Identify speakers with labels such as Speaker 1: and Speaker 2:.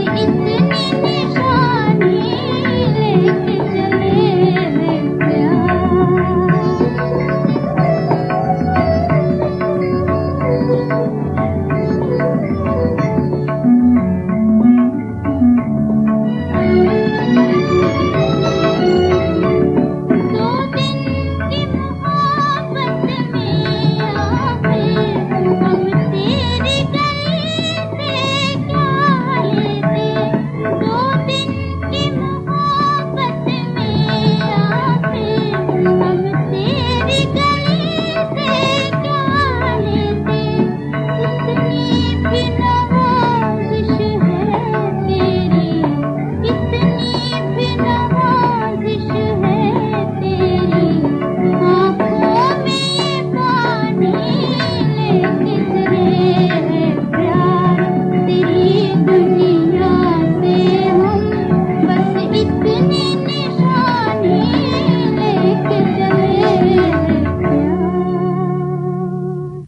Speaker 1: 你你你你。你